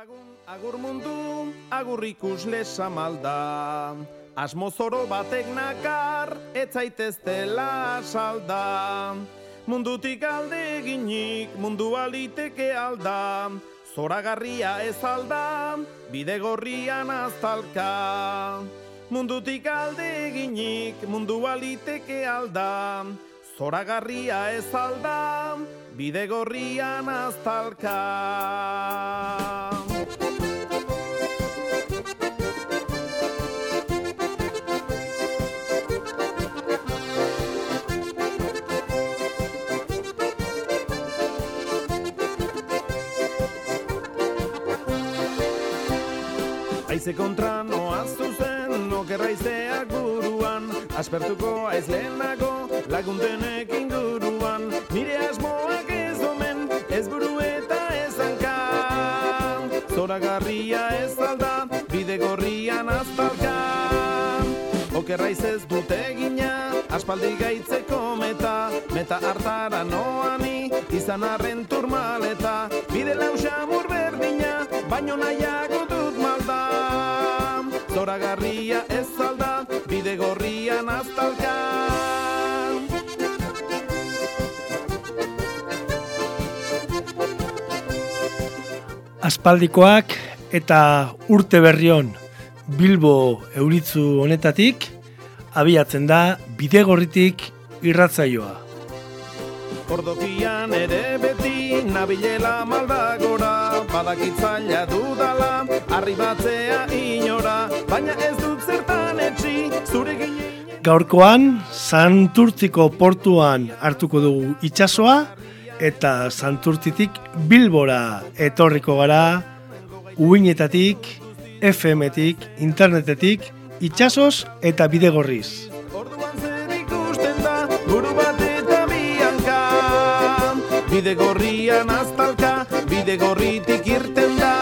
Agur mundu, agur ikusle samalda Asmozoro batek nakar, etzaiteztela salda. Mundutik alde ginik, mundu aliteke alda. Zoragarria ez alda, bide gorrian aztalka. Mundutik alde ginik, mundu aliteke alda. Zoragarria ez alda, bide gorrian aztalka Aize kontra noa zuzen, okerraizeak buruan Aspertuko aiz lehenago, laguntenek inguruan. Nire asmoak ez omen, ez buru eta ez hanka. Zoragarria ez alda, bide gorrian aztalka Okerraiz ez dute gina, aspaldi gaitzeko meta. Meta hartara noani, izan arren turmaleta. Bide lausa berdina, baino dut malda Zoragarria ez alda, bide gorrian aztalka Aspaldikoak eta urte berrion Bilbo euritzu honetatik abiatzen da bidegorritik irratzaioa. Ordokian ere beti nabilela maldagora Badakitzaila dudala, arribatzea inora Baina ez dut zertan etxi, zure ginen Gaurkoan, Santurtziko portuan hartuko dugu itsasoa eta Santurtzitik Bilbora etorriko gara uinetatik, FM-etik, internetetik, itsasoz eta bidegorriz. Orduan zer ikusten da, buru bat eta bianka Bide gorrian aztalka, bide gorritik irten da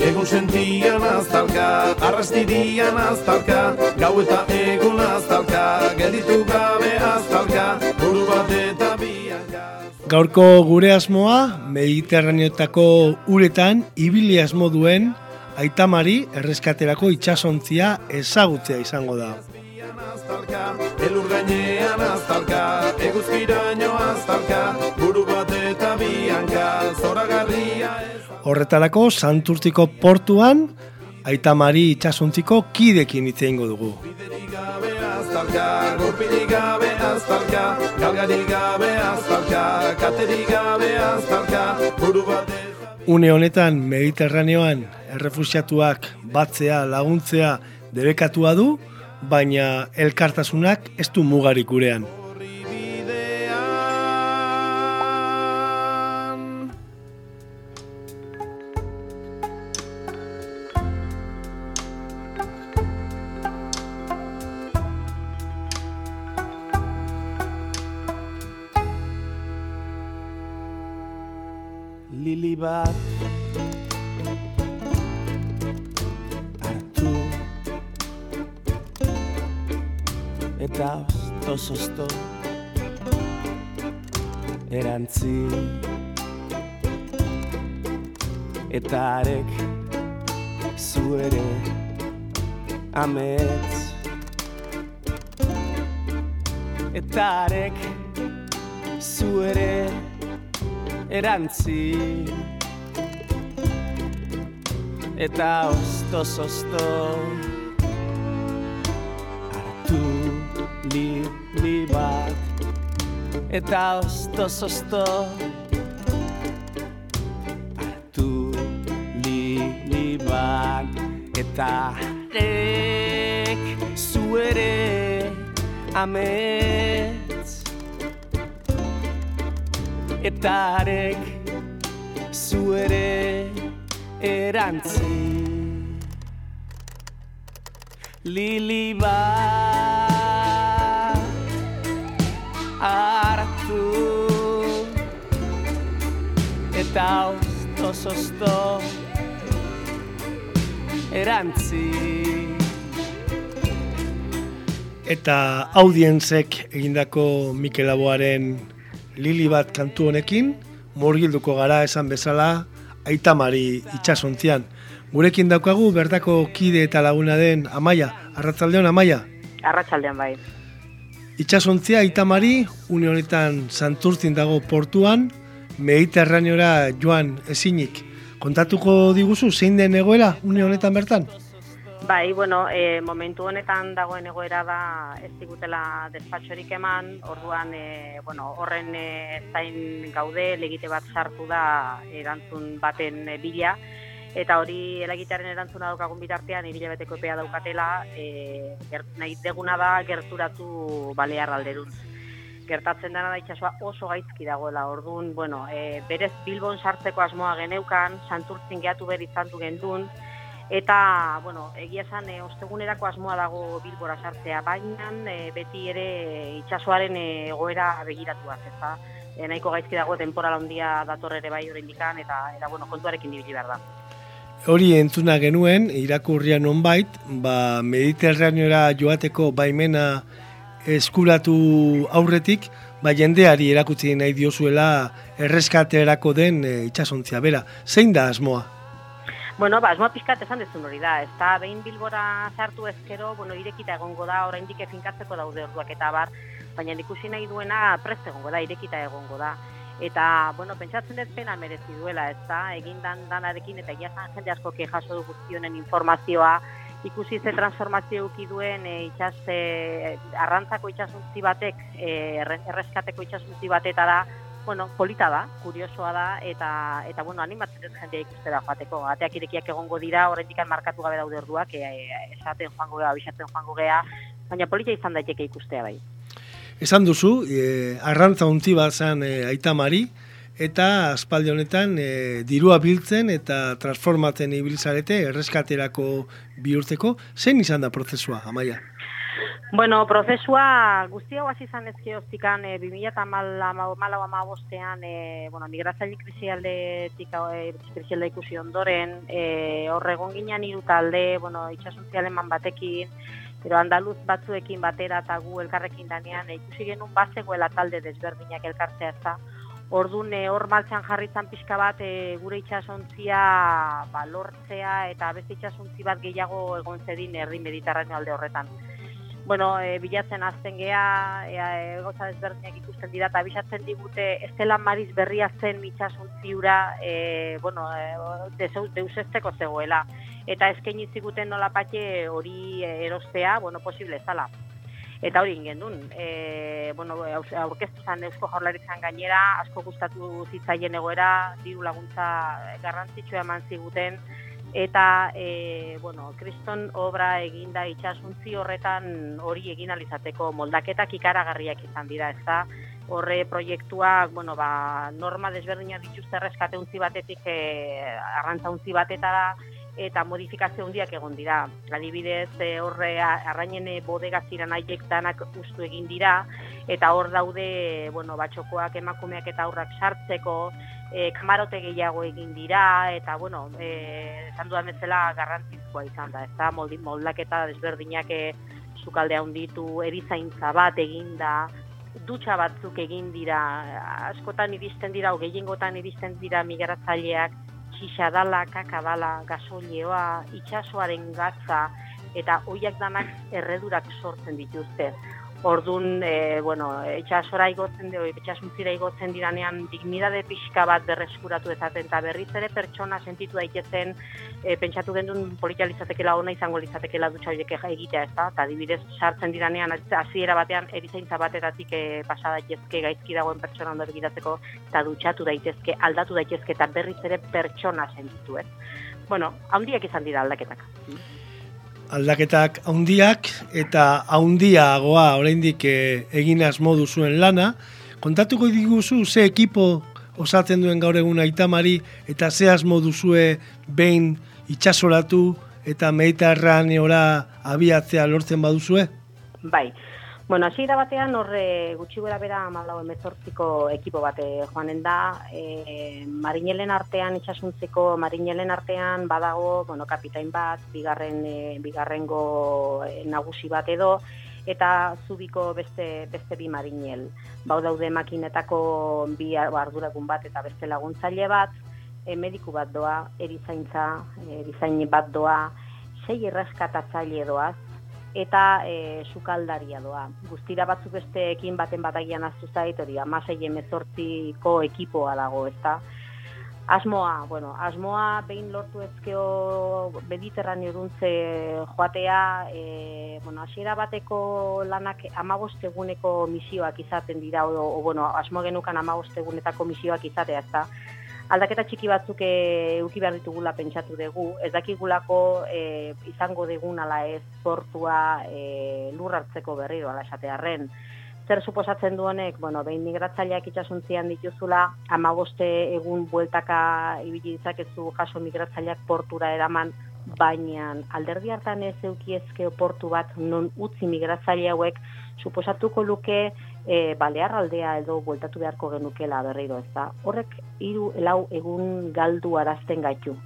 Egun sentian aztalka, arrastirian aztalka Gau eta egun aztalka, gelditu gabe aztalka Buru bat eta bianka Gaurko gure asmoa, Mediterraneotako uretan ibili asmo duen Aitamari erreskaterako itsasontzia ezagutzea izango da. elur gainean aztalka, eguzkiraino aztalka, zoragarria. Horretarako Santurtziko portuan Aitamari itsasontziko kidekin hitz egingo dugu. Une honetan Mediterraneoan errefusiatuak batzea laguntzea debekatua du, baina elkartasunak ez du mugarik gurean. Bat. Hartu. Eta ozto-ozto erantzi. Eta arek zu ere amets. Eta arek zu ere erantzi eta ozto-ozto hartu li, li bat. Eta ozto-ozto hartu li, li bat. Eta ek zu ere eta arek zu ere erantzi. Lili bat hartu eta ozto-ozto erantzi. Eta audientzek egindako Mikel Aboaren Lili bat kantu honekin, murgilduko gara esan bezala aitamari itxasontzian. Gurekin daukagu bertako kide eta laguna den Amaia, arratzaldeon Amaia? Arratsaldean bai. Itxasontzia aitamari, une honetan santurtzin dago portuan, Mediterraneora joan ezinik. Kontatuko diguzu, zein den egoera une honetan bertan? Bai, bueno, e, momentu honetan dagoen egoera da ez digutela despatxorik eman, orduan e, bueno, horren e, zain gaude, legite bat sartu da erantzun baten bila, eta hori elagitearen erantzuna daukagun bitartean ibile beteko epea daukatela e, gert, nahi deguna da gerturatu balear alderun gertatzen dena da itxasua oso gaizki dagoela orduan, bueno, e, berez Bilbon sartzeko asmoa geneukan, santurtzin gehatu behar izan du gendun, eta, bueno, egia esan, e, ostegunerako asmoa dago Bilbora sartzea, baina e, beti ere itxasuaren egoera begiratuaz, ez da? E, nahiko gaizki dago temporal handia dator ere bai horrendikan, eta, eta, bueno, kontuarekin dibili behar da. Hori entzuna genuen, irakurria nonbait, ba, mediterraneora joateko baimena eskuratu aurretik, ba, jendeari erakutsi nahi diozuela erreskaterako den e, itxasontzia bera. Zein da asmoa? Bueno, ba, asmoa pizkat esan dezun hori da. Ez da, behin bilbora sartu ezkero, bueno, irekita egongo da, oraindik efinkatzeko daude orduak eta bar, baina ikusi nahi duena prest egongo da, irekita egongo da. Eta, bueno, pentsatzen dut pena merezi duela, ez da, egin dan danarekin, eta egia zan jende asko jaso du guztionen informazioa, ikusi ze transformazio uki duen e, itxas, e, arrantzako itxasuntzi batek, e, erreskateko itxasuntzi batetara, bueno, polita da, kuriosoa da, eta, eta bueno, animatzen dut jendea ikustera joateko. Ateak irekiak egongo dira, horretik markatu gabe daude orduak, e, esaten joango gea, abisaten joango gea, baina polita izan daiteke ikustea bai. Esan duzu, e, arrantza untzi bat zen e, aitamari, eta aspaldi honetan e, dirua biltzen eta transformatzen ibiltzarete erreskaterako bihurtzeko. Zein izan da prozesua, Amaia? Bueno, prozesua guzti hau hasi izan ezke hoztikan e, 2008 ama bostean e, bueno, migratzaile krisialdetik e, krisialde ikusi ondoren e, horregon ginen hiru talde, bueno, itxasuntzialeman batekin, Pero andaluz batzuekin batera eta gu elkarrekin danean, e, ikusi genuen bazegoela talde desberdinak elkartzea ez da. Orduan hor martxan jarritzen pixka bat e, gure itxasontzia ba, lortzea eta beste itxasontzi bat gehiago egon zedin erdi mediterraneo alde horretan. Bueno, e, bilatzen azten geha, e, e, goza desberdinak ikusten dira, eta bisatzen digute, ez dela mariz berria zen itxasontziura, e, bueno, e, deusesteko zegoela eta eskaini ziguten nola patxe hori erostea, bueno, posible zala. Eta hori ingen duen, e, bueno, aurkeztu zan eusko jaurlaritzan gainera, asko gustatu zitzaien egoera, diru laguntza garrantzitsua eman ziguten, eta, e, bueno, kriston obra eginda itxasuntzi horretan hori egin alizateko moldaketak ikaragarriak izan dira, ez da, horre proiektuak, bueno, ba, norma desberdina dituzte erreskate untzi batetik e, arrantza untzi batetara, eta modifikazio handiak egon dira. Adibidez, e, horre arrainen bodega ziren aiek danak ustu egin dira, eta hor daude, bueno, batxokoak emakumeak eta aurrak sartzeko, e, kamarote gehiago egin dira, eta, bueno, e, esan dudan bezala garrantzizkoa izan da, ez da, moldaketa desberdinak e, sukalde handitu, erizaintza bat egin da, dutxa batzuk egin dira, askotan iristen dira, gehiengotan iristen dira migratzaileak, txixa dala, kaka dala, gasolioa, itxasoaren gatza, eta hoiak danak erredurak sortzen dituzte. Orduan, e, bueno, itxasora igotzen dugu, itxasuntzira igotzen diranean dignidade pixka bat berreskuratu ezaten, eta berriz ere pertsona sentitu daitezen, e, pentsatu gendun politia lizatekela ona izango lizatekela dutxa horiek egitea, ez da? Eta dibidez, sartzen diranean, hasiera batean, erizaintza batetatik e, pasa daitezke gaizki dagoen pertsona ondo egitatzeko, eta dutxatu daitezke, aldatu daitezke, eta berriz ere pertsona sentitu, ez? Bueno, handiak izan dira aldaketak aldaketak haundiak eta haundiagoa oraindik e, egin asmo duzuen lana. Kontatuko diguzu ze ekipo osatzen duen gaur egun aitamari eta ze asmo duzue behin itxasoratu eta mediterraneora abiatzea lortzen baduzue? Bai, Bueno, hasi da batean horre gutxi gura bera malau emezortziko ekipo bate joanen da. E, marinelen artean, itxasuntzeko marinelen artean badago, bueno, kapitain bat, bigarren, e, bigarrengo nagusi bat edo, eta zubiko beste, beste bi marinel. Bau daude makinetako bi arduragun bat eta beste laguntzaile bat, e, mediku bat doa, erizaintza, erizaini bat doa, sei erreskatatzaile doaz, eta e, sukaldaria doa. Guztira batzuk besteekin baten batagian aztu zait, hori, amasei emezortziko ekipoa dago, ez da? Asmoa, bueno, asmoa behin lortu ezkeo mediterraneo duntze joatea, e, bueno, hasiera bateko lanak amabosteguneko misioak izaten dira, o, o bueno, asmo genukan amabostegunetako misioak izatea, ez da? Aldaketa txiki batzuk euki behar ditugula pentsatu dugu, ez dakigulako e, izango degun ala ez portua e, lur hartzeko berriro ala esatearren. Zer suposatzen du honek, bueno, behin migratzaileak itxasuntzian dituzula, amagoste egun bueltaka ibili ditzakezu jaso migratzaileak portura eraman, baina alderdi hartan ez eukiezke portu bat non utzi migratzaile hauek suposatuko luke e, balear aldea edo bueltatu beharko genukela berriro ez da. Horrek hiru lau egun galdu arazten gaitu.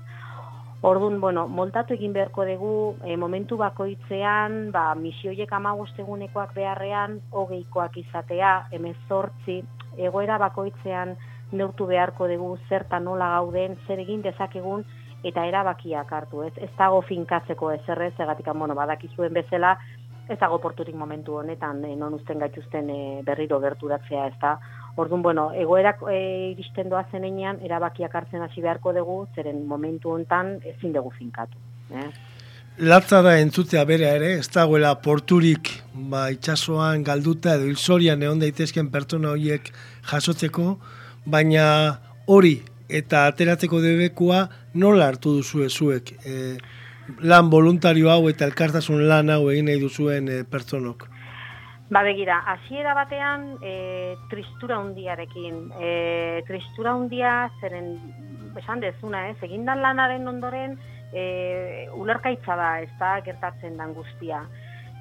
Orduan, bueno, moldatu egin beharko dugu e, momentu bakoitzean, ba, misioiek amagostegunekoak beharrean, hogeikoak izatea, emezortzi, egoera bakoitzean neurtu beharko dugu zertan nola gauden, zer egin dezakegun, eta erabakiak hartu, ez? Ez dago finkatzeko ez errez, egatik, bueno, badakizuen bezala, ez dago porturik momentu honetan e, non usten gaituzten e, berriro gerturatzea ez da. Orduan, bueno, egoerak e, iristen doa zenean, erabakiak hartzen hasi beharko dugu, zeren momentu honetan ezin dugu finkatu. Eh? Latzara entzutea bere ere, ez dagoela porturik ba, itxasoan galduta edo hilzorian egon daitezken pertsona horiek jasotzeko, baina hori eta ateratzeko debekua nola hartu duzu ezuek? E, lan voluntario hau eta elkartasun lan hau egin nahi duzuen e, pertsonok? Ba begira, hasiera batean e, tristura hundiarekin. E, tristura hundia zeren esan dezuna, ez, egindan lanaren ondoren e, ulerkaitza da, ez da, gertatzen dan guztia.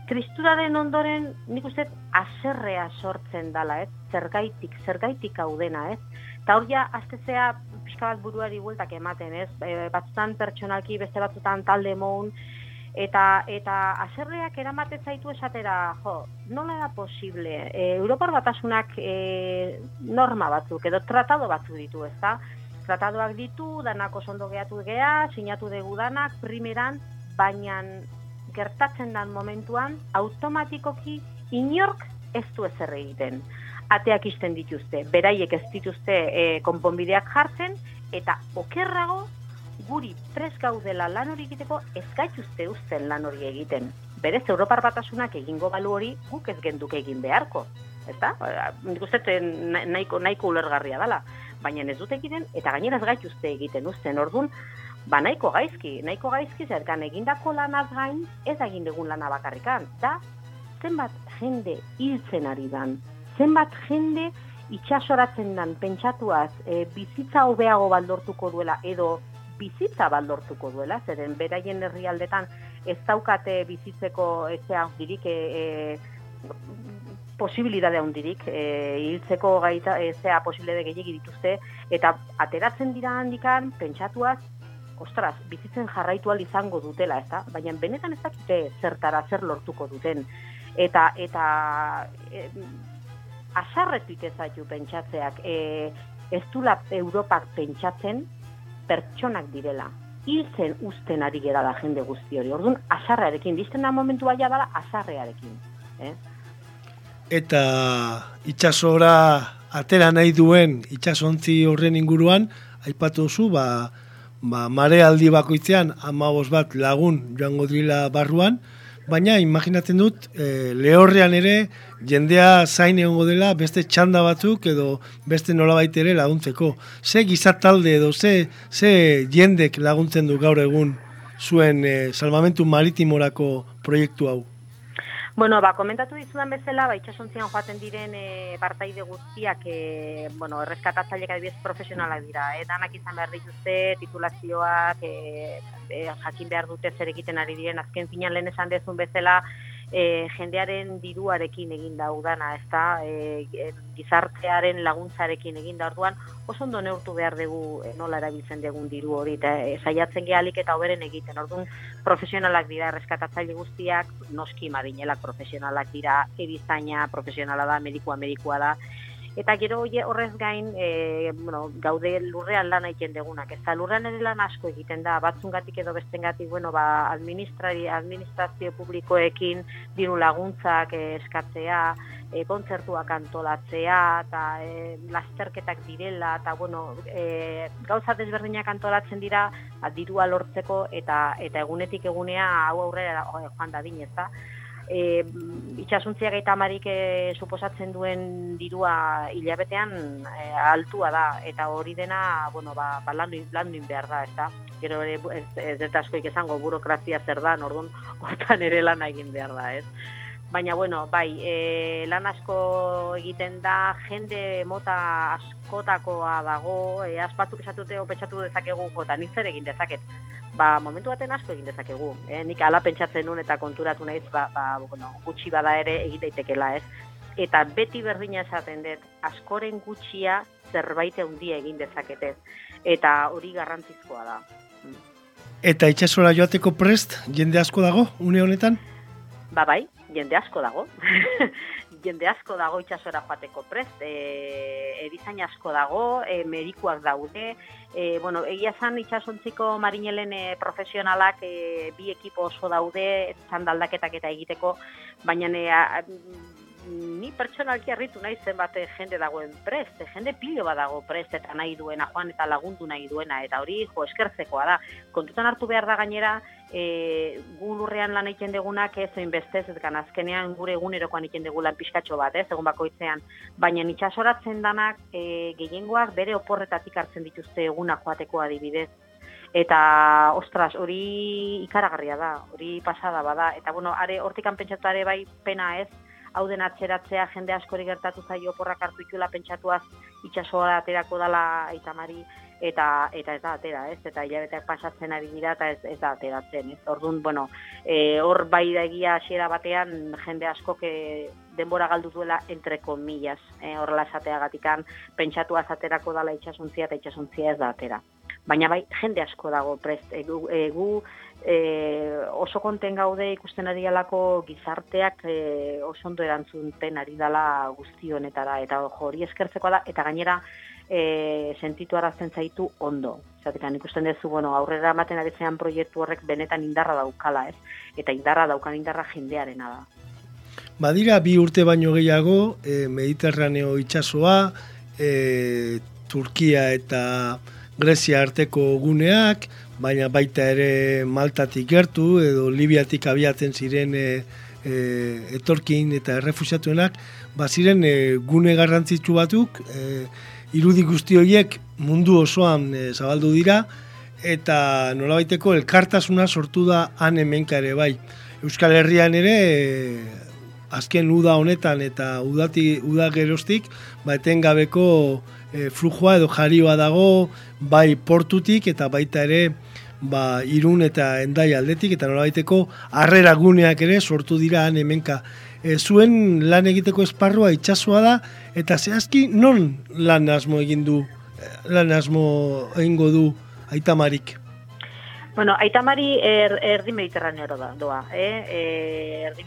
Tristuraren ondoren, nik uste, aserrea sortzen dala, ez, zergaitik, zergaitik hau dena, ez. Eta hor ja, aztezea, pixka bat buruari bueltak ematen, ez? E, batzutan pertsonalki, beste batzutan talde moun, eta eta aserreak eramaten zaitu esatera, jo, nola da posible? E, Europar batasunak e, norma batzuk, edo tratado batzuk ditu, ez da? Tratadoak ditu, danako sondo gehatu gea, sinatu dugu danak, primeran, baina gertatzen dan momentuan, automatikoki inork ez du ezer egiten ateak isten dituzte. Beraiek ez dituzte e, konponbideak jartzen, eta okerrago guri pres gaudela lan hori egiteko ez gaituzte uzten lan hori egiten. Berez, Europar batasunak egingo balu hori guk ez genduke egin beharko. Eta, nik uste nahiko, nahiko ulergarria dela. Baina ez dute egiten, eta gainera ez gaituzte egiten uzten. Orduan, ba nahiko gaizki, nahiko gaizki zerkan egindako lanaz gain, ez egin dugun lana bakarrikan. Da, zenbat jende hiltzen ari dan, zenbat jende itxasoratzen dan pentsatuaz e, bizitza hobeago baldortuko duela edo bizitza baldortuko duela, zeren beraien herrialdetan ez daukate bizitzeko ezea hundirik, e, e, posibilidade hundirik, e, hiltzeko gaita ezea posibilidade gehiagi dituzte, eta ateratzen dira handikan pentsatuaz, ostras, bizitzen jarraitu izango dutela, ezta? Baina benetan ez dakite zertara zer lortuko duten. Eta, eta e, asarretik ezaitu pentsatzeak, e, ez dula Europak pentsatzen pertsonak direla. Hiltzen usten ari gera da jende guzti hori. Orduan, asarrearekin, dizten da momentu baina dala, asarrearekin. Eh? Eta itxasora atera nahi duen itxasontzi horren inguruan, aipatu zu, ba, ba, mare aldi bakoitzean, amabos bat lagun joango dila barruan, baina imaginatzen dut e, lehorrean ere jendea zain egongo dela beste txanda batzuk edo beste nolabait ere laguntzeko. Ze gizatalde edo ze, ze jendek laguntzen du gaur egun zuen e, salvamentu maritimorako proiektu hau? Bueno, ba, komentatu dizudan bezala, ba, itxasontzian joaten diren e, partaide guztiak, e, bueno, erreskatatzailek adibidez profesionalak dira, e, danak izan behar dituzte, titulazioak, e, e, jakin behar dute zer egiten ari diren, azken finan lehen esan dezun bezala, e, jendearen diruarekin egin da udana, ez da, e, e, gizartearen laguntzarekin egin da. Orduan, oso ondo neurtu behar dugu e, nola erabiltzen dugun diru hori, eta e, saiatzen gehalik eta oberen egiten, orduan profesionalak dira erreskatatzaile guztiak, noski madinelak profesionalak dira, edizaina profesionala da, medikua medikua da, Eta gero horrez gain, e, bueno, gaude lurrean lan egiten degunak. Ez da, lurrean ere lan asko egiten da, batzungatik edo bestengatik, bueno, ba, administrazio publikoekin diru laguntzak eh, eskatzea, e, kontzertuak antolatzea, eta e, lasterketak direla, eta, bueno, e, gauza desberdinak antolatzen dira, ba, dirua lortzeko, eta eta egunetik egunea hau aurrera joan da din, ez da e, itxasuntziak gaita marik e, suposatzen duen dirua hilabetean e, altua da, eta hori dena, bueno, ba, ba landu, landu behar da, ez da? Gero ere, ez, ez, ez askoik esango burokrazia zer da, nordun, hortan ere lan egin behar da, ez? Baina, bueno, bai, e, lan asko egiten da, jende mota askotakoa dago, e, aspatzuk esatute opetsatu dezakegu, eta zer egin dezaket ba, momentu baten asko egin dezakegu. Eh? Nik ala pentsatzen nuen eta konturatu naiz, ba, ba, bueno, gutxi bada ere egin daitekela, ez? Eta beti berdina esaten dut, askoren gutxia zerbait handia egin dezakete. Eta hori garrantzizkoa da. Eta itxasora joateko prest, jende asko dago, une honetan? Ba bai, jende asko dago. jende asko dago itxasora joateko prest, e, erizain asko dago, e, medikuak daude, e, bueno, egia zan itxasontziko marinelen e, profesionalak e, bi ekipo oso daude, zandaldaketak eta egiteko, baina e, ni pertsonalki harritu nahi zenbat jende dagoen prest, jende pilo bat dago prest eta nahi duena, joan eta lagundu nahi duena, eta hori jo eskertzekoa da. Kontutan hartu behar da gainera, e, gu lurrean lan egiten degunak ez oin bestez, ez azkenean gure egunerokoan egiten dugu lan pixkatxo bat, ez, egun bakoitzean. Baina itxasoratzen danak e, gehiengoak bere oporretatik hartzen dituzte egunak joateko adibidez. Eta, ostras, hori ikaragarria da, hori pasada bada. Eta, bueno, are, hortikan pentsatu bai pena ez, hau den atzeratzea jende askori gertatu zaio porrak hartu ikula pentsatuaz itxasoa aterako dala aitamari eta eta ez da atera, ez? Eta hilabeteak pasatzen ari dira eta ez, ez da ateratzen, ez? Orduan, bueno, e, hor bai da egia hasiera batean jende asko ke denbora galdu duela entre comillas, eh, horrela esateagatikan pentsatu azaterako dala itxasuntzia eta itxasuntzia ez da atera. Baina bai, jende asko dago prest, egu, egu e, oso konten gaude ikusten ari alako gizarteak e, oso ondo erantzunten ari dala guzti honetara, eta hori eskertzeko da, eta gainera e, sentitu arazten zaitu ondo. Zatekan ikusten duzu, bueno, aurrera ematen ari zean proiektu horrek benetan indarra daukala, ez? Eta indarra daukan indarra jendearena da. Badira, bi urte baino gehiago, e, Mediterraneo itxasoa, e, Turkia eta Grezia arteko guneak, baina baita ere Maltatik gertu edo Libiatik abiatzen ziren e, e, etorkin eta errefusiatuenak, ba ziren e, gune garrantzitsu batuk, e, irudi guzti horiek mundu osoan e, zabaldu dira, eta nolabaiteko elkartasuna sortu da han hemenka ere bai. Euskal Herrian ere, e, azken uda honetan eta udati, uda gerostik, ba etengabeko e, flujua edo jarioa dago, bai portutik eta baita ere ba, irun eta endai aldetik, eta norabaiteko harrera guneak ere sortu dira han hemenka. E, zuen lan egiteko esparrua itxasua da, eta zehazki non lan asmo egin du, lan asmo egingo du aitamarik? Bueno, Aitamari er, erdi mediterraneoro da, doa. Eh? E, erdi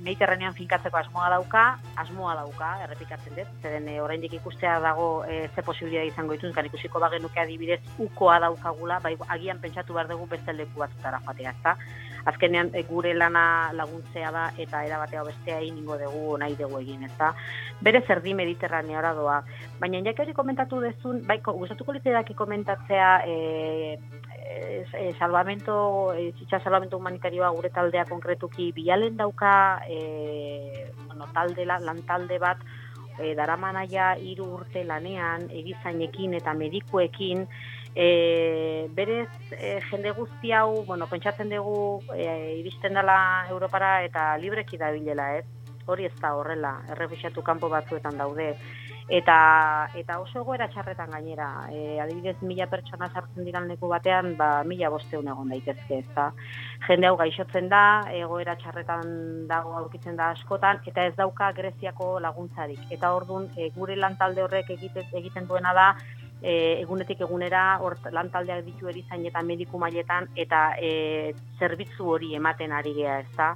mediterranean finkatzeko asmoa dauka, asmoa dauka, errepikatzen dut. Zeren e, oraindik ikustea dago e, ze posibilia izango dituz, kan ikusiko bagenuke adibidez ukoa daukagula, bai, agian pentsatu behar dugu beste leku batzutara joatea, ezta? Azkenean e, gure lana laguntzea da eta erabatea bestea ingo dugu nahi dugu egin, ezta? Bere zerdi mediterraneora doa. Baina jak hori komentatu dezun, bai, gustatuko litzeak komentatzea e, e, salvamento, e, salvamento humanitarioa gure taldea konkretuki bialen dauka, e, bueno, talde, lan talde bat, e, daramanaia hiru urte lanean, egizainekin eta medikuekin, e, berez e, jende guzti hau, bueno, pentsatzen dugu e, iristen dela Europara eta libreki dabilela, ez? Hori ez da horrela, errefusiatu kanpo batzuetan daude eta eta oso egoera txarretan gainera. E, adibidez, mila pertsona sartzen diran leku batean, ba, mila bosteun egon daitezke, ez da. Jende hau gaixotzen da, egoera txarretan dago aurkitzen da askotan, eta ez dauka Greziako laguntzarik. Eta ordun e, gure lantalde horrek egiten, egiten duena da, e, egunetik egunera or, lantaldeak ditu erizain eta mediku mailetan, eta e, zerbitzu hori ematen ari gea, ez da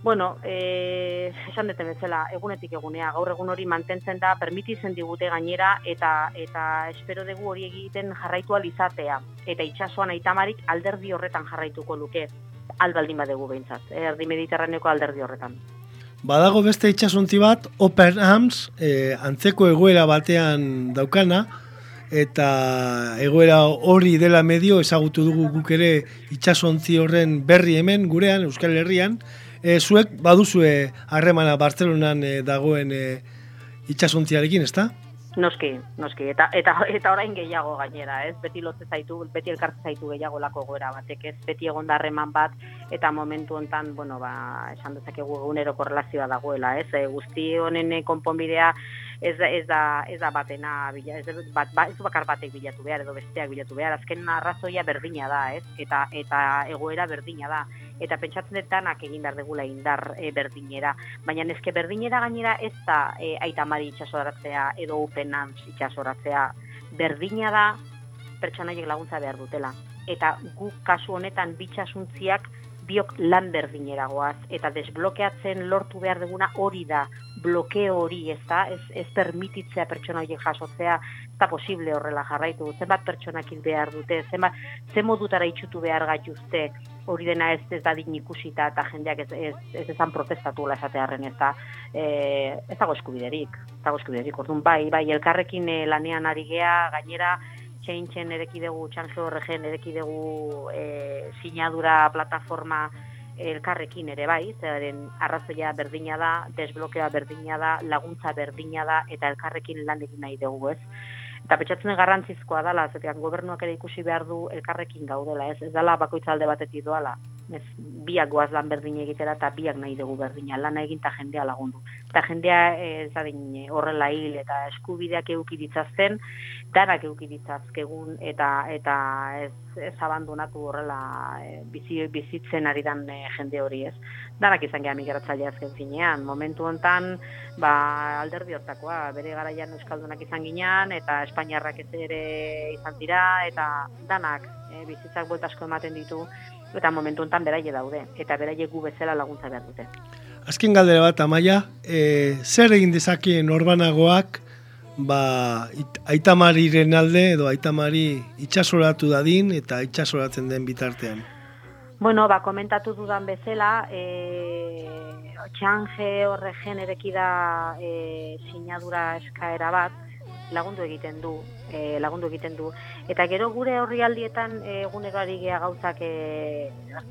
Bueno, e, esan dute bezala, egunetik egunea, gaur egun hori mantentzen da, permititzen digute gainera, eta eta espero dugu hori egiten jarraitu alizatea. Eta itxasuan aitamarik alderdi horretan jarraituko luke, albaldin badegu behintzat, erdi mediterraneoko alderdi horretan. Badago beste itxasuntzi bat, Open Arms, e, antzeko egoera batean daukana, eta egoera hori dela medio ezagutu dugu guk ere itxasontzi horren berri hemen gurean, Euskal Herrian, e, zuek baduzue harremana Bartzelonan e, dagoen e, itxasontziarekin, ezta? Noski, noski, eta, eta, eta orain gehiago gainera, ez? Beti lotze zaitu, beti elkartze zaitu gehiago lako goera batek, ez? Beti egon harreman bat, eta momentu hontan, bueno, ba, esan dezakegu egunero korrelazioa dagoela, ez? E, guzti honen konponbidea, ez da, ez da, ez da batena, bila, ez, bat, ba, ez bakar batek bilatu behar, edo besteak bilatu behar, azken arrazoia berdina da, ez? Eta, eta egoera berdina da eta pentsatzen dut danak egin behar degula indar e, berdinera. Baina neske berdinera gainera ez da e, aita mari itxasoratzea edo open itxasoratzea. Berdina da pertsonaiek laguntza behar dutela. Eta guk kasu honetan bitxasuntziak biok lan berdineragoaz eta desblokeatzen lortu behar duguna hori da blokeo hori ez da, ez, ez permititzea pertsona horiek jasotzea, ez da posible horrela jarraitu, zenbat pertsonak behar dute, zenbat, zen modutara itxutu behar gaituzte, hori dena ez ez da ikusita eta jendeak ez ez ez esan protestatu la esatearren ez da eh ez dago eskubiderik ez dago eskubiderik. Ordun bai bai elkarrekin e, lanean ari gea gainera txaintzen ereki dugu txanjo horregen ereki dugu e, sinadura plataforma elkarrekin ere bai, zeren arrazoia berdina da, desblokea berdina da, laguntza berdina da, eta elkarrekin lan egin nahi dugu, ez? Eta petxatzen garrantzizkoa dela, zetean gobernuak ere ikusi behar du elkarrekin gaudela, ez, ez dela bakoitzalde batetik doala. Ez, biak goaz lan berdin egitera eta biak nahi dugu berdina, lan egin eta jendea lagundu. Eta jendea ez da horrela hil eta eskubideak euki ditzazten, danak euki ditzazkegun eta eta ez, ez abandonatu horrela e, bizi, bizitzen ari dan jende hori ez. Danak izan geha migratzaile azken zinean, momentu hontan ba, alderdi hortakoa, bere garaian euskaldunak izan ginean eta Espainiarrak ez ere izan dira, eta danak e, bizitzak asko ematen ditu, eta momentu enten beraie daude, eta beraie gu bezala laguntza behar dute. Azken galdera bat, Amaia, e, zer egin dezakien norbanagoak, ba, it, aitamariren alde, edo aitamari itxasoratu dadin, eta itxasoratzen den bitartean? Bueno, ba, komentatu dudan bezala, e, txange horregen erekida e, sinadura eskaera bat, lagundu egiten du, e, lagundu egiten du. Eta gero gure horrialdietan egunerari gea gauzak e,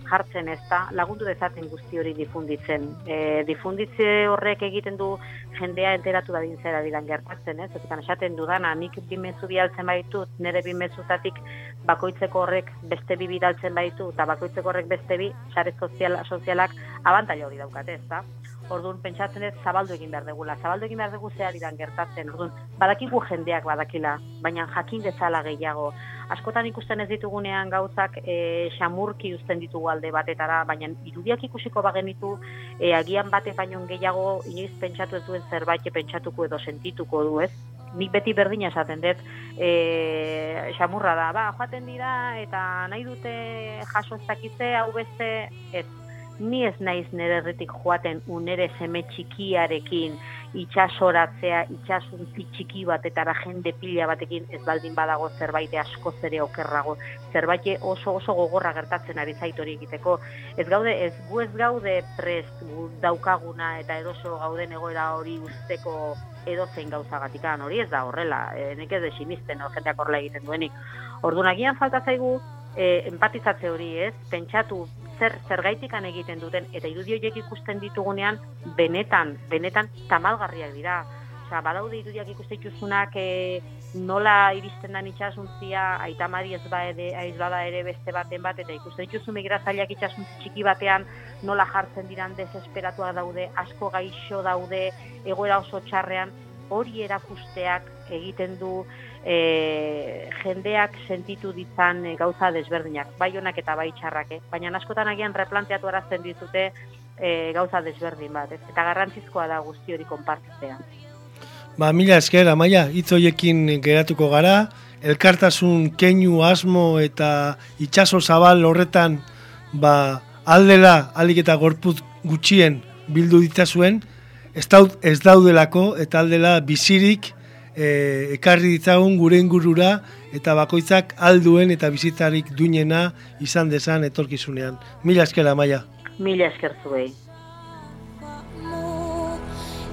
jartzen ez da, lagundu dezaten guzti hori difunditzen. E, difunditze horrek egiten du jendea enteratu da dintzera diran gertatzen, ez? Eta esaten dudana, nik bimezu bialtzen baitut, nire bimezutatik bakoitzeko horrek beste bi bidaltzen baitu, eta bakoitzeko horrek beste bi, sare sozial, sozialak abantaila hori daukate, ez da? Orduan pentsatzen ez zabaldu egin behar degula. Zabaldu egin behar dugu zehar idan gertatzen. Orduan, badakigu jendeak badakila, baina jakin dezala gehiago. Askotan ikusten ez ditugunean gauzak e, xamurki uzten ditugu alde batetara, baina irudiak ikusiko bagenitu e, agian bate baino gehiago inoiz pentsatu ez duen zerbait pentsatuko edo sentituko du ez. Nik beti berdina esaten dut, e, xamurra da, ba, joaten dira eta nahi dute jaso ez dakitze, hau beste, ez, ni ez naiz nire erretik joaten unere seme txikiarekin itxasoratzea, itxasuntzi txiki batetara jende pila batekin ez baldin badago zerbait asko zere okerrago, zerbait oso oso gogorra gertatzen ari zait hori egiteko. Ez gaude, ez gu ez gaude prest daukaguna eta eroso gauden egoera hori usteko edo zein gauzagatikan, hori ez da horrela, e, nek ez desimisten, no, jendeak horrela egiten duenik. Ordunagian falta zaigu, e, empatizatze hori ez, pentsatu zer zergaitikan egiten duten eta irudi horiek ikusten ditugunean benetan, benetan tamalgarriak dira. Osea, badaude irudiak ikusten dituzunak e, nola iristen da itxasuntzia, aita mari ez ba ere, aiz bada ere beste baten bat, eta ikusten dituzu migratzaileak itxasuntzi txiki batean nola jartzen diran desesperatuak daude, asko gaixo daude, egoera oso txarrean, hori erakusteak egiten du e, jendeak sentitu ditzan e, gauza desberdinak, bai honak eta bai txarrak, eh? baina askotan agian replanteatu arazten ditute e, gauza desberdin bat, ez? eta garrantzizkoa da guzti hori konpartitzea. Ba, mila esker, amaia, hitz horiekin geratuko gara, elkartasun keinu asmo eta itxaso zabal horretan ba, aldela alik eta gorput gutxien bildu ditazuen, ez, daud, ez daudelako eta aldela bizirik e, ekarri ditzagun gure ingurura eta bakoitzak alduen eta bizitarik duinena izan desan etorkizunean. Mila eskera, Maia. Mila esker zuei.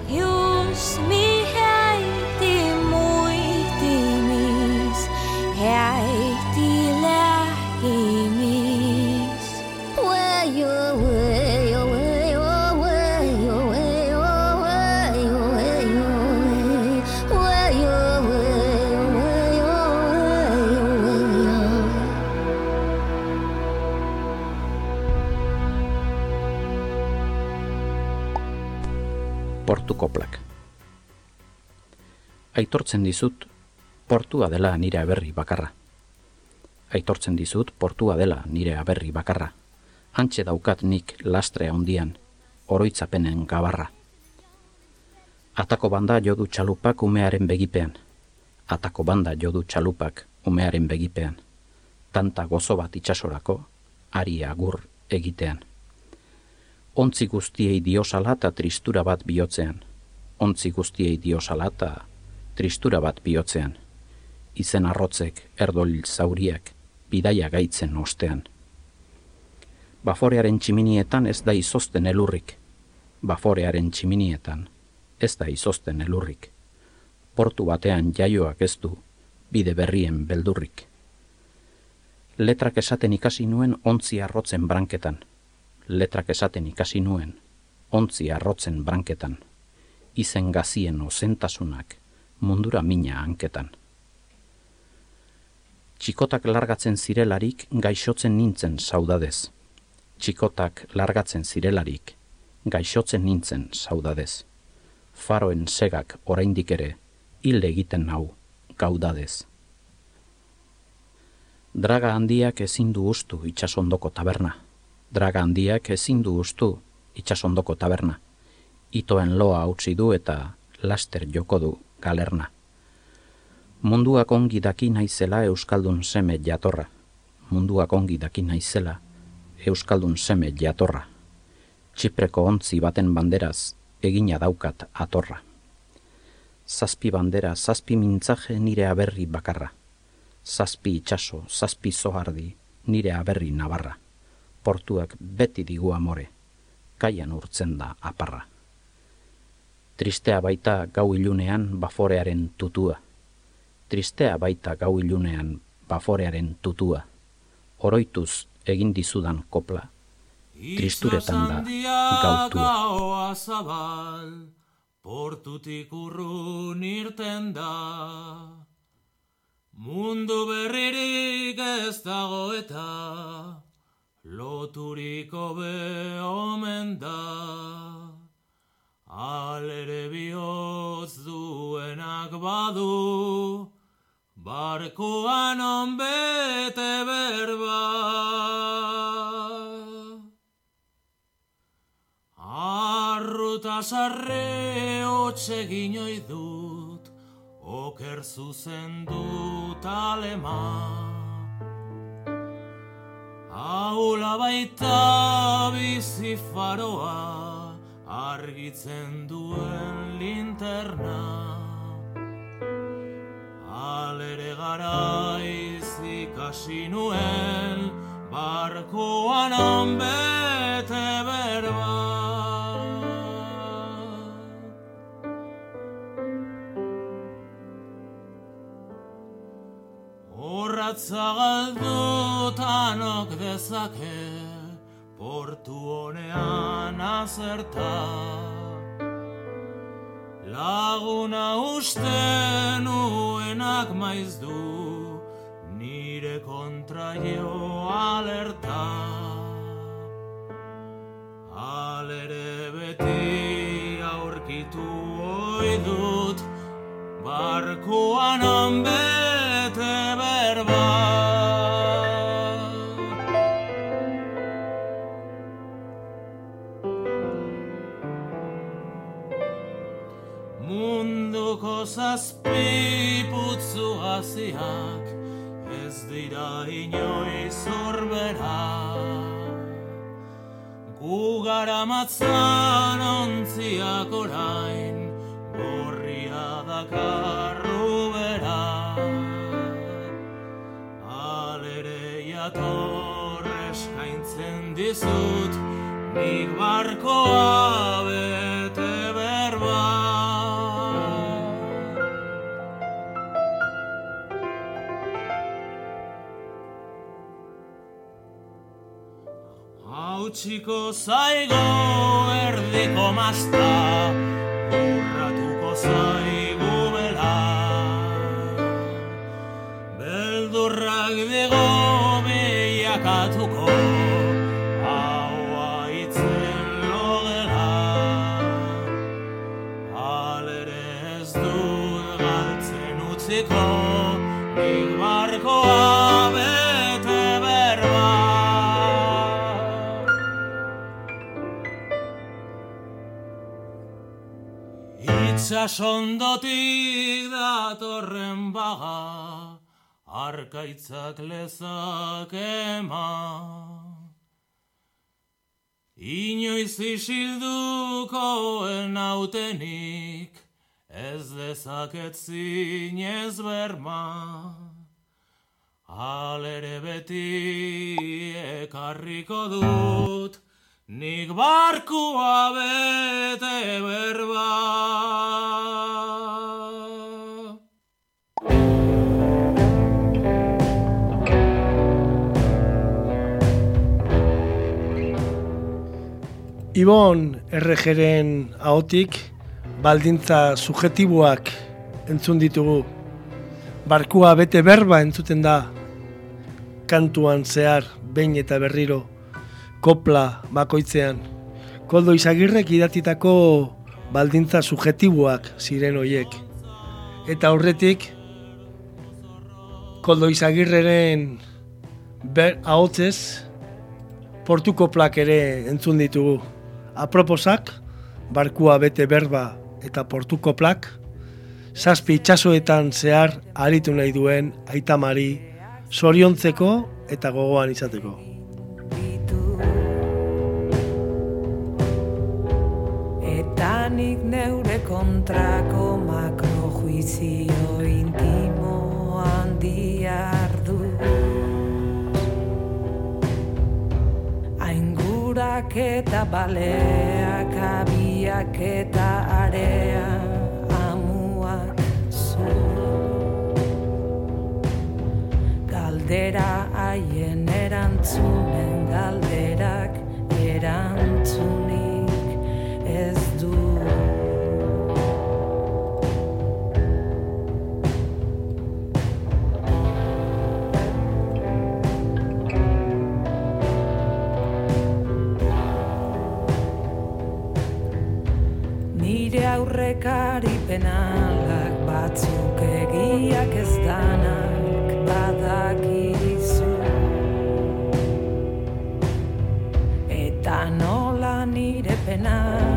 Just mi Portuko plak. Aitortzen dizut, portua dela nire aberri bakarra. Aitortzen dizut, portua dela nire aberri bakarra. Antxe daukat nik lastre handian, oroitzapenen gabarra. Atako banda jodu txalupak umearen begipean. Atako banda jodu txalupak umearen begipean. Tanta gozo bat itxasorako, ari agur egitean. Ontzi guztiei diosala eta tristura bat bihotzean. Ontzi guztiei diosala eta tristura bat bihotzean. Izen arrotzek, erdol zauriak, bidaia gaitzen ostean. Baforearen tximinietan ez da izozten elurrik. Baforearen tximinietan ez da izozten elurrik. Portu batean jaioak ez du, bide berrien beldurrik. Letrak esaten ikasi nuen ontzi arrotzen branketan. Letrak esaten ikasi nuen ontzi arrotzen branketan. Izen gazien ozentasunak mundura mina hanketan. Txikotak largatzen zirelarik gaixotzen nintzen saudadez. Txikotak largatzen zirelarik gaixotzen nintzen saudadez. Faroen segak oraindik ere hil egiten nau gaudadez. Draga handiak ezin du ustu itsasondoko taberna. Draga handiak ezin du ustu itsasondoko taberna. Itoen loa utzi du eta laster joko du galerna. Munduak ongi daki naizela euskaldun seme jatorra. Munduak ongi daki naizela euskaldun seme jatorra. Txipreko ontzi baten banderaz egina daukat atorra. Zazpi bandera, zazpi mintzaje nire aberri bakarra. Zazpi itxaso, zazpi zohardi nire aberri nabarra. Portuak beti digu amore, kaian urtzen da aparra. Tristea baita gau ilunean baforearen tutua. Tristea baita gau ilunean baforearen tutua. Oroituz egin dizudan kopla. Tristuretan da gautua. zabal, portutik urrun irten da. Mundu berririk ez dago eta, loturiko be omen da. Alere bihotz duenak badu, barkuan onbete berba. Arruta sarre hotxe ginoi dut, oker zuzen dut alema. Aula baita bizi faroa, argitzen duen linterna. Alere garaiz ikasi nuen, barkuan onbete berba. Horratza galdutanok dezake, portu honean azerta. Laguna uste nuenak maiz du, nire kontraio alerta. Alere beti aurkitu ohi dut, barkuan onbete zazpi putzu haziak ez dira inoiz orbera. Guga daramatzan ontziak orain, gorria dakarru bera. Alere jator eskaintzen dizut, nik barkoa bete Hautsiko zaigo erdiko mazta, urratuko zaigu Itsasondotik datorren baga, arkaitzak lezak ema. Inoiz isilduko enautenik, ez dezaket zinez berma. Alere beti ekarriko dut, nik barkua bete berba. Ibon erregeren ahotik baldintza subjetiboak entzun ditugu. Barkua bete berba entzuten da kantuan zehar behin eta berriro kopla bakoitzean. Koldo izagirrek idatitako baldintza subjetiboak ziren hoiek. Eta aurretik Koldo izagirreren ber, ahotzez portuko plak ere entzun ditugu. Aproposak, barkua bete berba eta portuko plak, zazpi itxasoetan zehar aritu nahi duen aitamari zoriontzeko eta gogoan izateko. Nik neure kontrako makrojuizio intimo handiar du Aingurak eta baleak, abiak eta area amuak zu Galdera haien erantzunen galderak erantzunik aurrekari penalak batzuk egiak ez danak badakizu. Eta nola nire penaren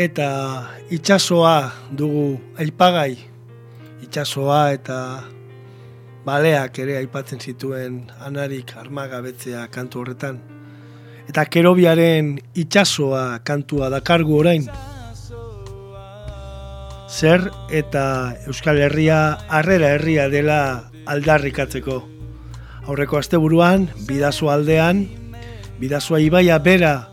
Eta itsasoa dugu aipagai, itsasoa eta baleak ere aipatzen zituen anarik armagabetzea kantu horretan. Eta kerobiaren itsasoa kantua dakargu orain. Zer eta Euskal Herria harrera herria dela aldarrikatzeko. Aurreko asteburuan, bidazo aldean, bidazoa ibaia bera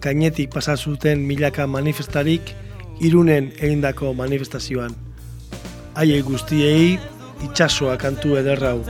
kainetik pasazuten milaka manifestarik irunen egindako manifestazioan. Haiei guztiei itsasoa kantu ederrau.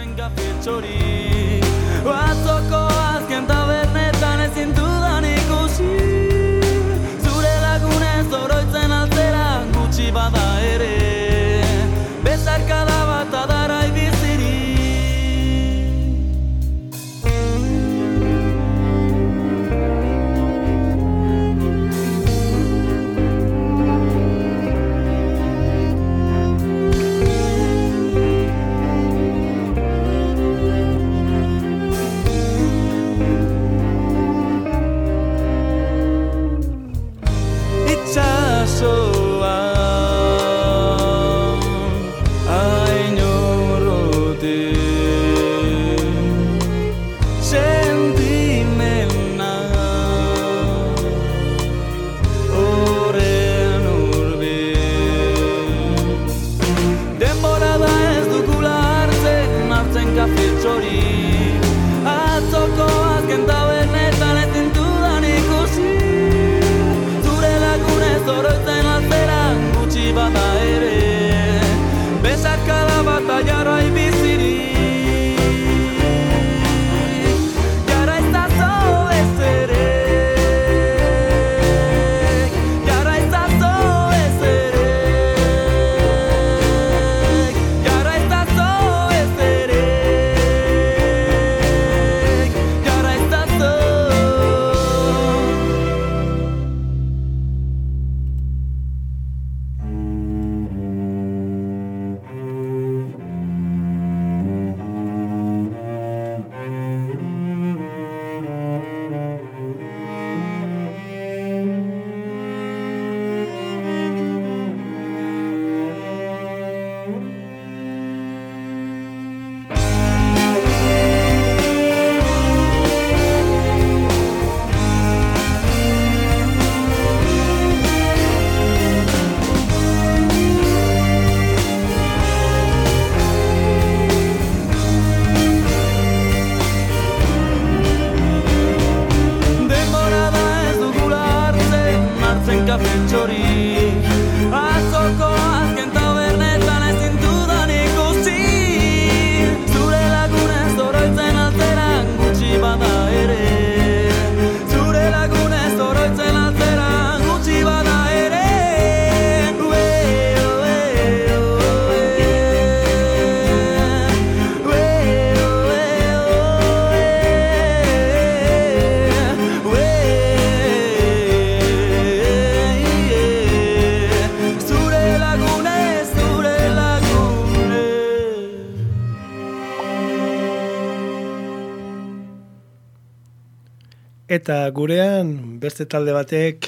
Eta gurean beste talde batek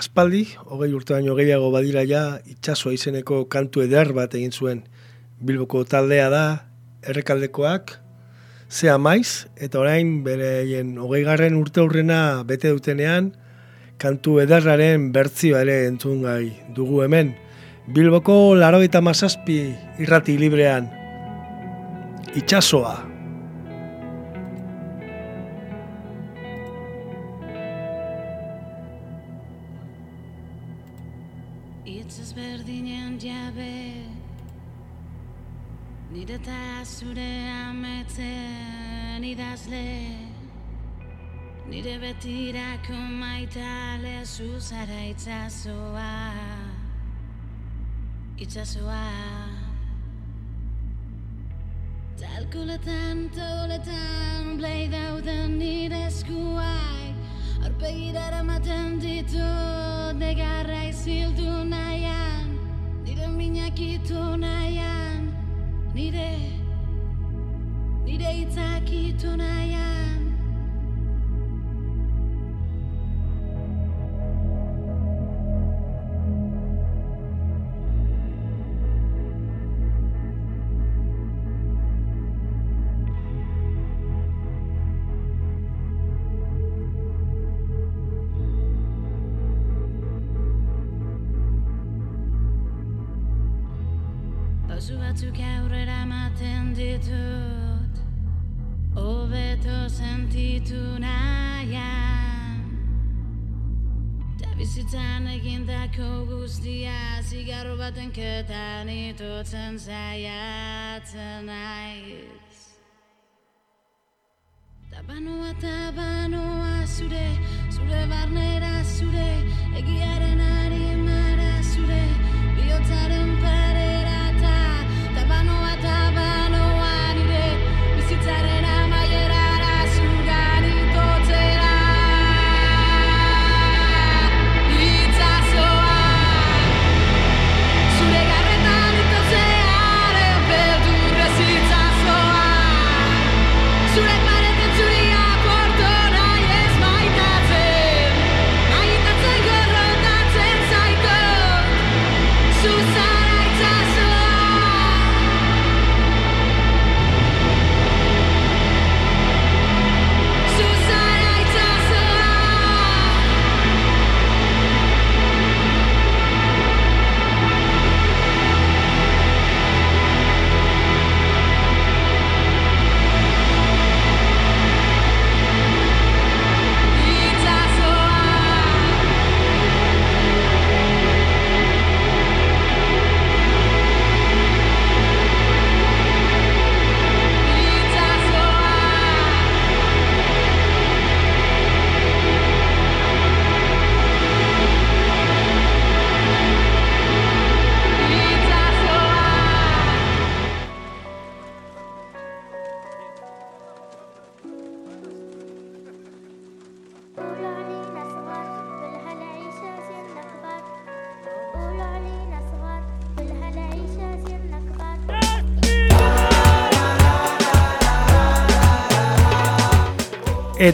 aspaldi, hogei urte baino gehiago badira ja, itxasoa izeneko kantu eder bat egin zuen. Bilboko taldea da, errekaldekoak, zea maiz, eta orain bereien hogei garren urte hurrena bete dutenean, kantu ederraren bertzioa ere entzun gai dugu hemen. Bilboko laro eta mazazpi irrati librean. Itxasoa. Jabe Nire eta zure ametzen idazle Nire betirako maitale zuzara itzazoa Itzazoa. Talkoletan, toletan, blei dauden nire eskuak Arpegira eramaten ditut negarra izildu nahian Nire minakitu nahian Nire, nire itzakitu nahian think that I need to turn tonight. Tabanoa, tabanoa, zure, zure barnera, zure, egiaren ari mara, zure, bihotzaren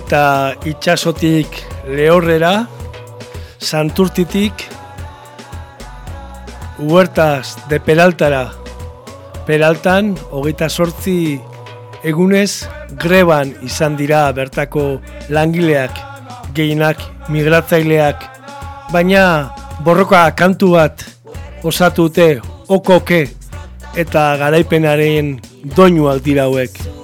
eta itxasotik lehorrera, santurtitik, huertaz de peraltara, peraltan, hogeita sortzi egunez, greban izan dira bertako langileak, gehinak, migratzaileak, baina borroka kantu bat osatute okoke eta garaipenaren doinu aldira hauek.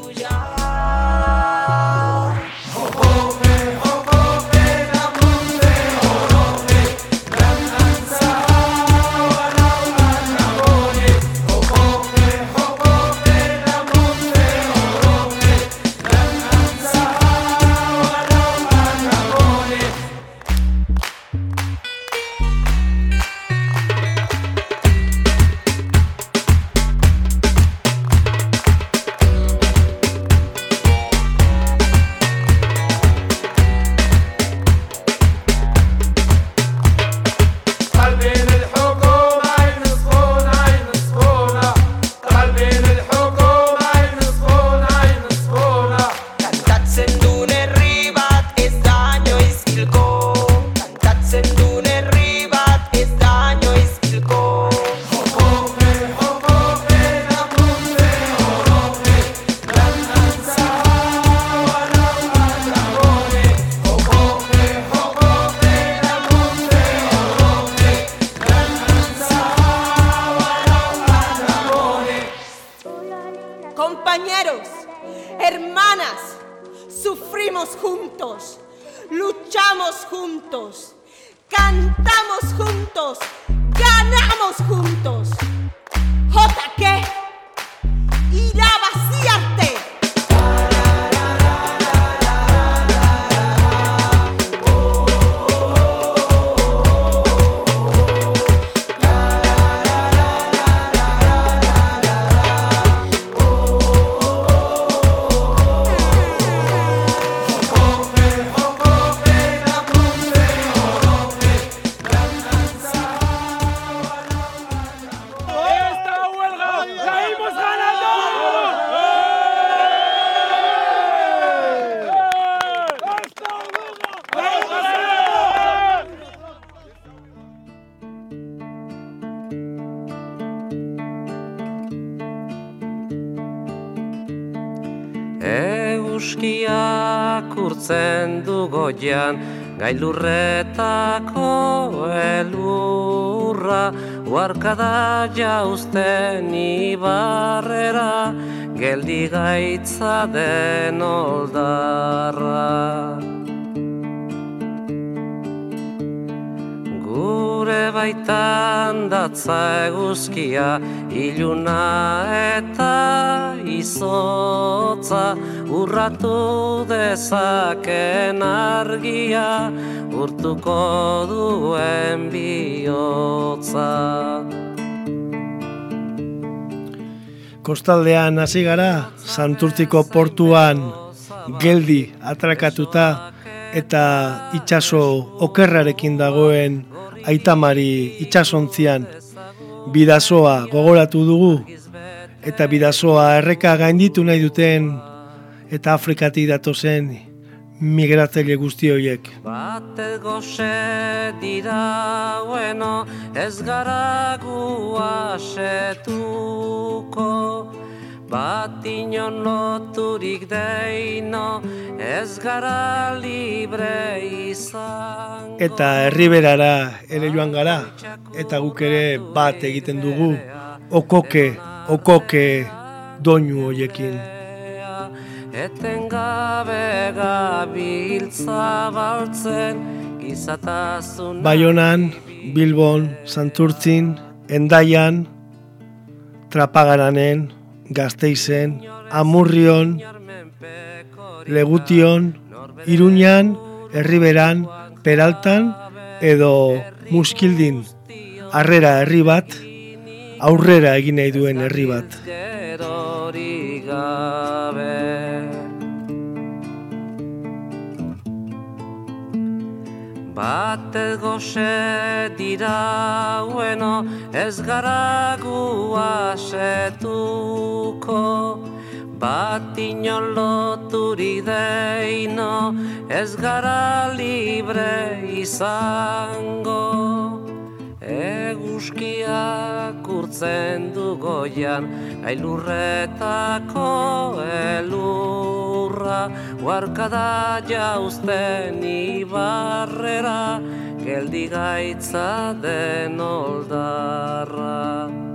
azpian gailurretako elurra Uarkada jauzten ibarrera geldi gaitza den oldarra. Gure baitan datza eguzkia iluna eta izotza, urratu dezaken argia, urtuko duen bihotza. Kostaldean hasi gara, Santurtziko portuan geldi atrakatuta eta itsaso okerrarekin dagoen aitamari itsasontzian bidazoa gogoratu dugu eta bidazoa erreka gainditu nahi duten eta Afrikatik datozen migratzaile guzti horiek. Bate goxe dira bueno, ez gara gu asetuko. Bat inon loturik deino, ez gara libre izan Eta herriberara ere joan gara, eta guk ere bat egiten dugu, okoke, okoke doinu hoiekin. Etengabe gabiltza baltzen, gizatasun Baionan, Bilbon, Santurtzin, Endaian, Trapagaranen, Gasteizen, Amurrion, Legution, Iruñan, Herriberan, Peraltan edo Muskildin. Harrera herri bat, aurrera egin nahi duen herri bat. Bat goxe dira bueno, ez gara gu asetuko. Bat inon loturik deino, ez gara libre izango Eguzkiak urtzen du goian, gailurretako elurra, Huarkada jauzten ibarrera, geldi gaitza den oldarra.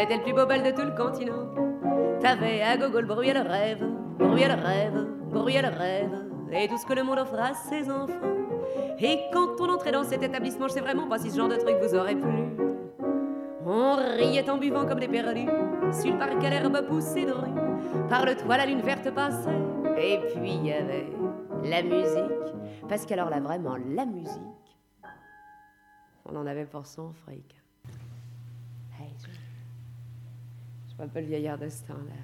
C'était le plus beau bal de tout le continent. T'avais à gogo le bruit le rêve, bruit le rêve, bruit le rêve, et tout ce que le monde offre à ses enfants. Et quand on entrait dans cet établissement, je sais vraiment pas si ce genre de truc vous aurait plu. On riait en buvant comme des perdus, sur le parquet l'herbe poussée de rue. Par le toit la lune verte passait, et puis il y avait la musique. Parce qu'alors là vraiment, la musique, on en avait pour son fric. Je... un peu le vieillard de ce temps-là.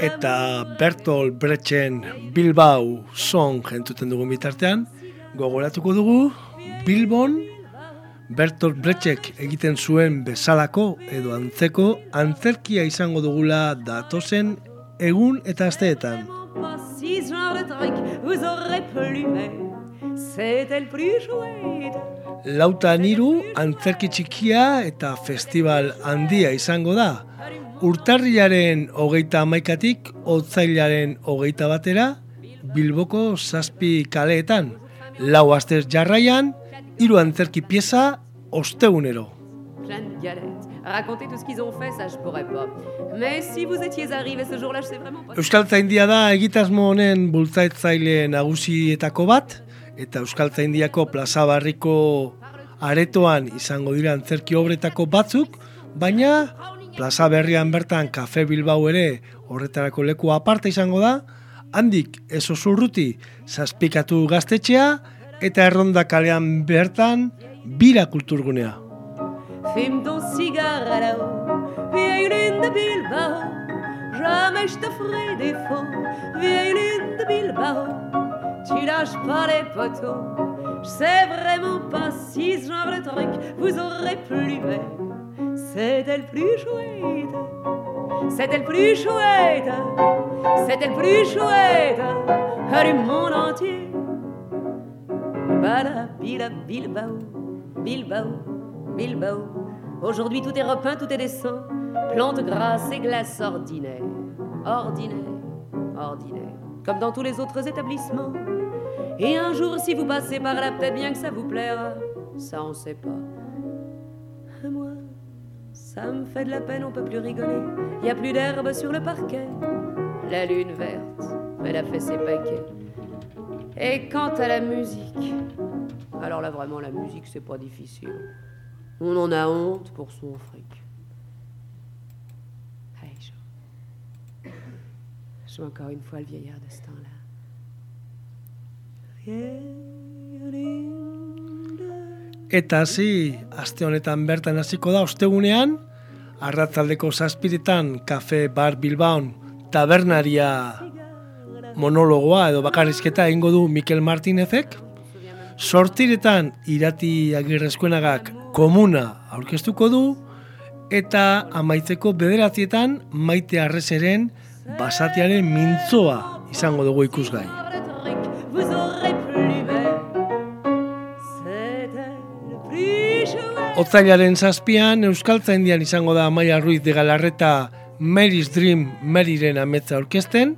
Eta Bertolt Brechten Bilbao song entzuten dugu bitartean, gogoratuko dugu Bilbon Bertolt Brechtek egiten zuen bezalako edo antzeko antzerkia izango dugula datozen egun eta asteetan. Lautan hiru antzerki txikia eta festival handia izango da. Urtarriaren hogeita amaikatik, otzailaren hogeita batera, Bilboko zazpi kaleetan. Lau astez jarraian, hiru antzerki pieza ostegunero. Raconter tout ce qu'ils ont fait, ça je pourrais pas. Mais si vous étiez arrivé ce jour-là, je sais vraiment pas. Euskaltzaindia da egitasmo honen bultzaitzaile nagusietako bat, eta Euskaltzaindiako plaza barriko aretoan izango dira antzerki obretako batzuk, baina plaza berrian bertan Kafe Bilbao ere horretarako leku aparte izango da, handik ez oso urruti zazpikatu gaztetxea, eta erronda kalean bertan bira kulturgunea. Fume ton haut, vieille lune de Bilbao. Jamais je te ferai défaut, vieille lune de Bilbao. Tu lâches pas les poteaux, je sais vraiment pas si ce genre de truc vous aurait plu, mais c'était le plus chouette. C'était le plus chouette, c'était le plus chouette du monde entier. Bala, bila, Bilbao, Bilbao, Bilbao. Aujourd'hui tout est repeint, tout est décent. Plantes grasses et glaces ordinaires. Ordinaire, ordinaire. Comme dans tous les autres établissements. Et un jour, si vous passez par là, peut-être bien que ça vous plaira. Ça, on sait pas. Moi, ça me fait de la peine, on peut plus rigoler. Y a plus d'herbe sur le parquet. La lune verte, elle a fait ses paquets. Et quant à la musique, alors là vraiment la musique c'est pas difficile. On en a honte pour son fric. Vois encore une fois le vieillard de ce temps-là. Eta hasi, aste honetan bertan hasiko da ostegunean, arratzaldeko zazpiretan Kafe Bar Bilbaon tabernaria monologoa edo bakarrizketa egingo du Mikel Martinezek. Sortiretan irati agirrezkoenagak komuna aurkeztuko du, eta amaitzeko bederatzietan maite arrezeren basatiaren mintzoa izango dugu ikusgai. Otzailaren zazpian, Euskaltzaindian izango da Amaia Ruiz de Galarreta Mary's Dream Maryren ametza orkesten.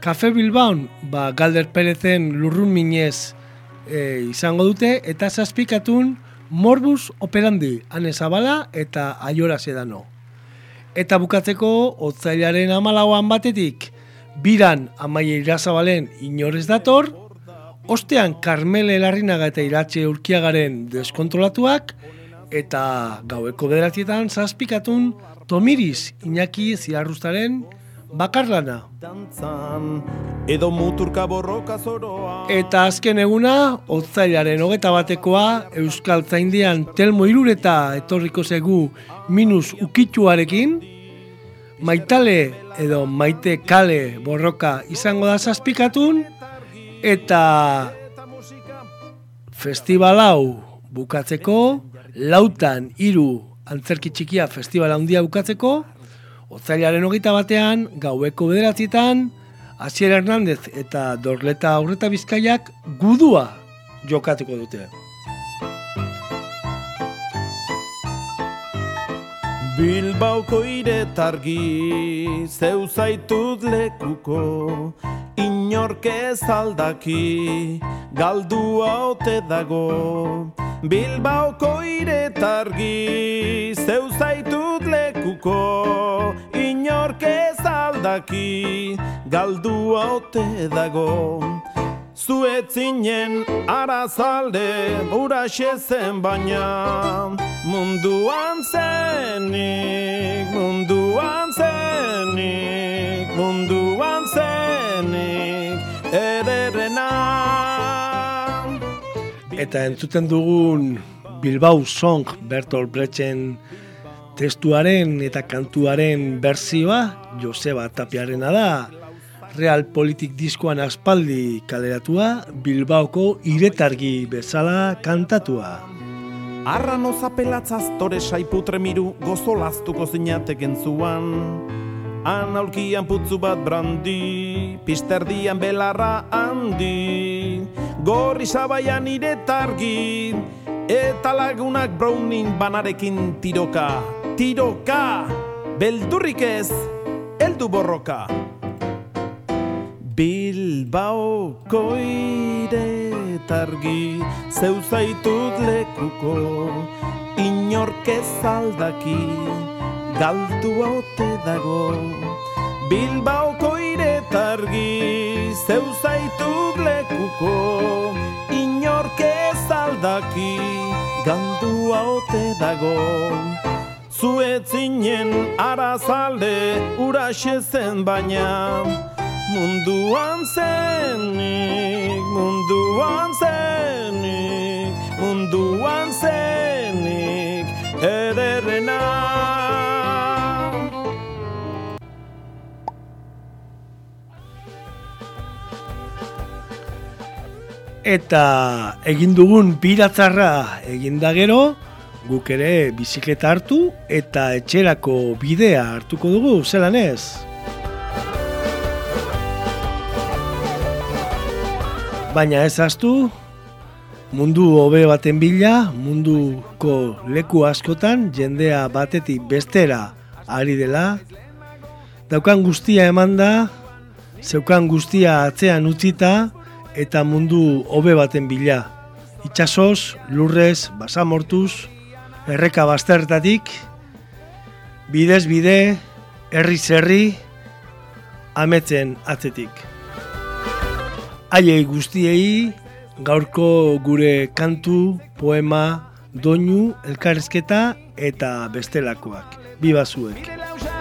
Kafe Bilbaon, ba, Galder Perezen lurrun minez e, izango dute, eta zazpikatun Morbus Operandi, Ane Zabala eta Aiora Sedano. Eta bukatzeko, otzailaren amalauan batetik, biran Amaia Irazabalen inorez dator, ostean Carmele Larrinaga eta Iratxe Urkiagaren deskontrolatuak, eta gaueko bederatzietan zazpikatun Tomiris Iñaki Ziarrustaren bakarlana. Edo muturka borroka zoroa. Eta azken eguna, otzailaren hogeta batekoa, Euskal Zaindian Telmo Irureta etorriko zegu minus ukituarekin, maitale edo maite kale borroka izango da zazpikatun, eta festival hau bukatzeko, lautan hiru antzerki txikia festival handia bukatzeko, otzailaren hogeita batean, gaueko bederatzietan, Asier Hernandez eta Dorleta Aurreta Bizkaiak gudua jokatuko dute. Bilbauko iretargi, zeu zaitut lekuko, inork ez aldaki, galdua ote dago. Bilbaoko iretargi, zeu zaitut lekuko, inork ez aldaki, galdua ote dago. Zuetzinen arazalde uraxe zen baina Munduan zenik, munduan zenik, munduan zenik ederrena Eta entzuten dugun Bilbao Song Bertolt Brechten testuaren eta kantuaren berzioa Joseba Tapiarena da. Real Politik diskoan aspaldi kaleratua Bilbaoko iretargi bezala kantatua. Arrano zapelatza aztore saiputre miru gozolaztuko zinateken zuan. Han aulkian putzu bat brandi, pisterdian belarra handi. Gorri sabaian iretargi, eta lagunak browning banarekin tiroka. Tiroka! Beldurrik ez, eldu borroka. Bilbaoko iretargi zeu zaitut lekuko inork ez aldaki galdu ote dago Bilbaoko iretargi zeu zaitut lekuko inork ez aldaki galdu ote dago Zuetzinen arazalde uraxe zen baina Munduan zenik, munduan zenik, munduan zenik, ederrena. Eta egin dugun piratzarra eginda gero, guk ere bizikleta hartu eta etxerako bidea hartuko dugu, zelan ez? Baina ez astu, mundu hobe baten bila, munduko leku askotan, jendea batetik bestera ari dela, daukan guztia emanda, zeukan guztia atzean utzita, eta mundu hobe baten bila. Itxasoz, lurrez, basamortuz, erreka baztertatik, bidez bide, herri zerri, ametzen atzetik. Haiei guztiei, gaurko gure kantu, poema, doinu, elkarrizketa eta bestelakoak. Biba zuek.